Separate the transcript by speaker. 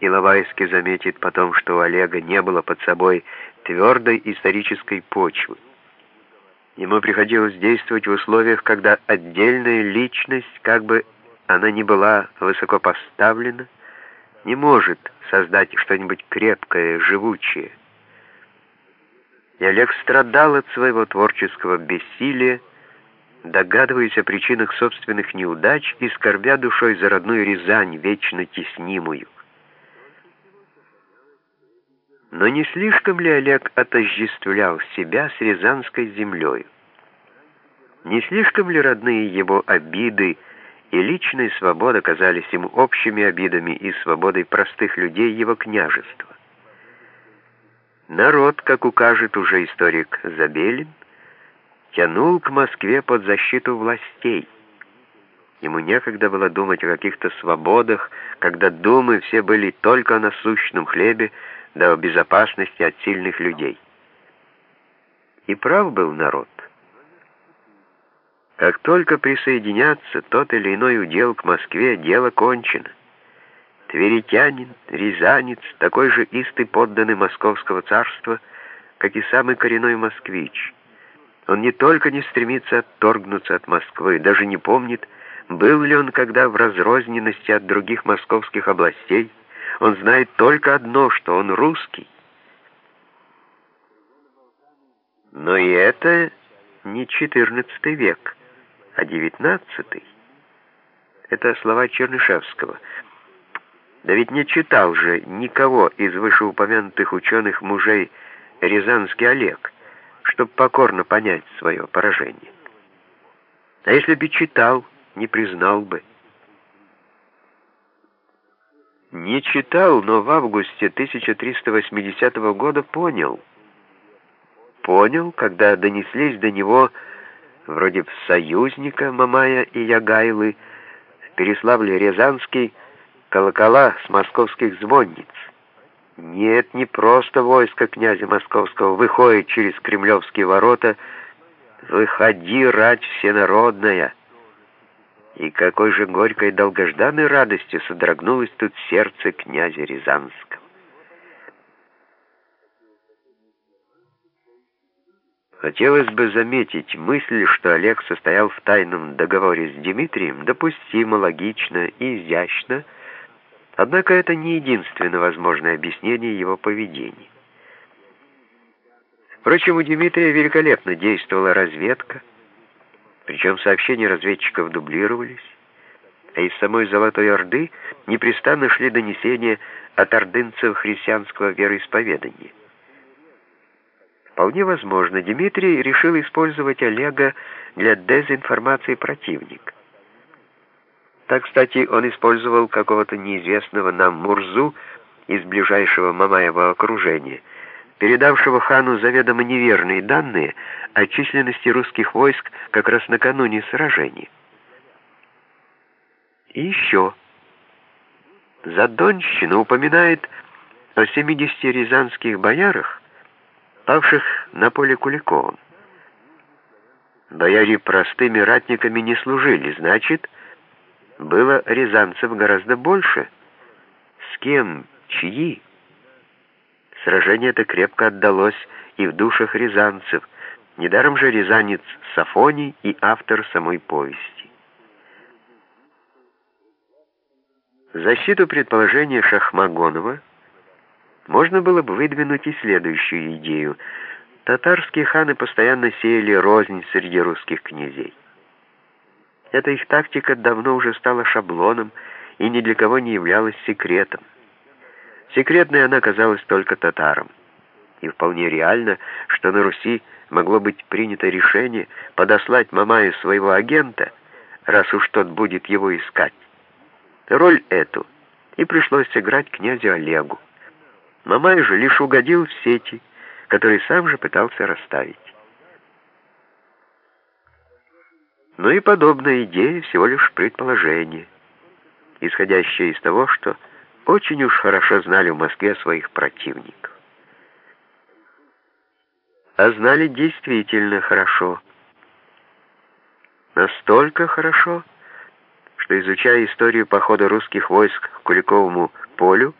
Speaker 1: Иловайский заметит потом, что у Олега не было под собой твердой исторической почвы. Ему приходилось действовать в условиях, когда отдельная личность, как бы она ни была высоко поставлена, не может создать что-нибудь крепкое, живучее. И Олег страдал от своего творческого бессилия, догадываясь о причинах собственных неудач и скорбя душой за родную Рязань, вечно теснимую. Но не слишком ли Олег отождествлял себя с Рязанской землей? Не слишком ли родные его обиды и личная свобода казались ему общими обидами и свободой простых людей его княжества? Народ, как укажет уже историк Забелин, тянул к Москве под защиту властей. Ему некогда было думать о каких-то свободах, когда думы все были только о насущном хлебе, да о безопасности от сильных людей. И прав был народ. Как только присоединятся тот или иной удел к Москве, дело кончено. Тверитянин, рязанец, такой же истый подданный московского царства, как и самый коренной москвич. Он не только не стремится отторгнуться от Москвы, даже не помнит, был ли он когда в разрозненности от других московских областей, он знает только одно, что он русский. Но и это не XIV век, а XIX. Это слова Чернышевского. Да ведь не читал же никого из вышеупомянутых ученых мужей Рязанский Олег, чтобы покорно понять свое поражение. А если бы читал, не признал бы. Не читал, но в августе 1380 года понял. Понял, когда донеслись до него вроде в союзника Мамая и Ягайлы, в Переславле-Рязанский, колокола с московских звонниц. Нет, не просто войско князя Московского выходит через кремлевские ворота, «Выходи, рать всенародная!» И какой же горькой долгожданной радостью содрогнулось тут сердце князя Рязанского. Хотелось бы заметить, мысль, что Олег состоял в тайном договоре с Дмитрием, допустимо, логично и изящно, однако это не единственное возможное объяснение его поведения. Впрочем, у Дмитрия великолепно действовала разведка, причем сообщения разведчиков дублировались, а из самой Золотой Орды непрестанно шли донесения от ордынцев христианского вероисповедания. Вполне возможно, Дмитрий решил использовать Олега для дезинформации противника. Так, кстати, он использовал какого-то неизвестного нам Мурзу из ближайшего Мамаева окружения — передавшего хану заведомо неверные данные о численности русских войск как раз накануне сражения. И еще. Задонщина упоминает о 70 рязанских боярах, павших на поле Куликовом. Бояре простыми ратниками не служили, значит, было рязанцев гораздо больше. С кем, чьи? Сражение это крепко отдалось и в душах рязанцев, недаром же рязанец Сафоний и автор самой повести. Защиту предположения Шахмагонова можно было бы выдвинуть и следующую идею. Татарские ханы постоянно сеяли рознь среди русских князей. Эта их тактика давно уже стала шаблоном и ни для кого не являлась секретом. Секретной она казалась только татарам. И вполне реально, что на Руси могло быть принято решение подослать Мамаю своего агента, раз уж тот будет его искать. Роль эту и пришлось сыграть князю Олегу. Мамай же лишь угодил в сети, которые сам же пытался расставить. Но и подобная идея всего лишь предположение, исходящее из того, что очень уж хорошо знали в Москве своих противников. А знали действительно хорошо. Настолько хорошо, что, изучая историю похода русских войск к Куликовому полю,